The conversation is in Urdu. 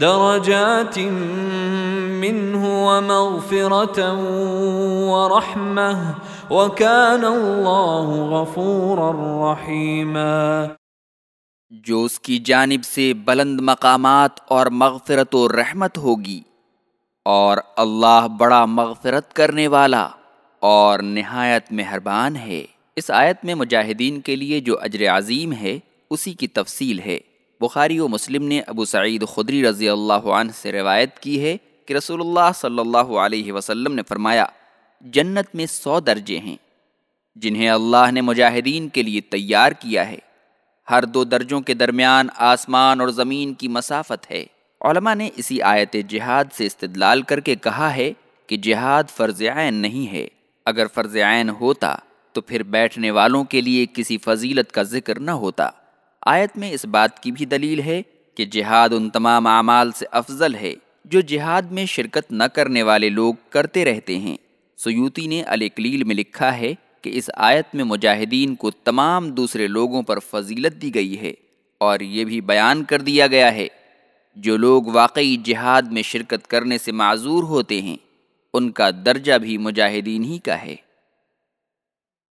درجات منه ومغفرة ورحمة، وكان الله غفورا رحيما. جو اس کی جانب سے بلند مقامات اور مغفرت و رحمت ہوگی، اور اللہ بڑا مغفرت کرنے والا اور نہایت مہربان ہے۔ اس آیت میں مجاہدین کے لیے جو اجر عظیم ہے، اسی کی تفصیل ہے۔ بخاری و مسلم نے ابو سعید خدری رضی اللہ عنہ سے روایت کی ہے کہ رسول اللہ صلی اللہ علیہ وسلم نے فرمایا، جنت میں سو درجے ہیں، جنہیں اللہ نے مجاہدین کے لیے تیار کیا ہے۔ ہر دو درجوں کے درمیان آسمان اور زمین کی مسافت ہے۔ علماء نے اسی آیت جہاد سے استدلال کر کے کہا ہے کہ جہاد فرض عین نہیں ہے۔ اگر فرض عین ہوتا تو پھر بیٹھنے والوں کے لیے کسی فضیلت کا ذکر نہ ہوتا۔ آیت میں اس بات کی بھی دلیل ہے کہ جہاد ان تمام اعمال سے افضل ہے جو جہاد میں شرکت نہ کرنے والے لوگ کرتے رہتے ہیں۔ سیوتی نے الکلیل میں لکھا ہے کہ اس آیت میں مجاہدین کو تمام دوسرے لوگوں پر فضیلت دی گئی ہے اور یہ بھی بیان کر دیا گیا ہے، جو لوگ واقعی جہاد میں شرکت کرنے سے معذور ہوتے ہیں، ان کا درجہ بھی مجاہدین ہی کا ہے۔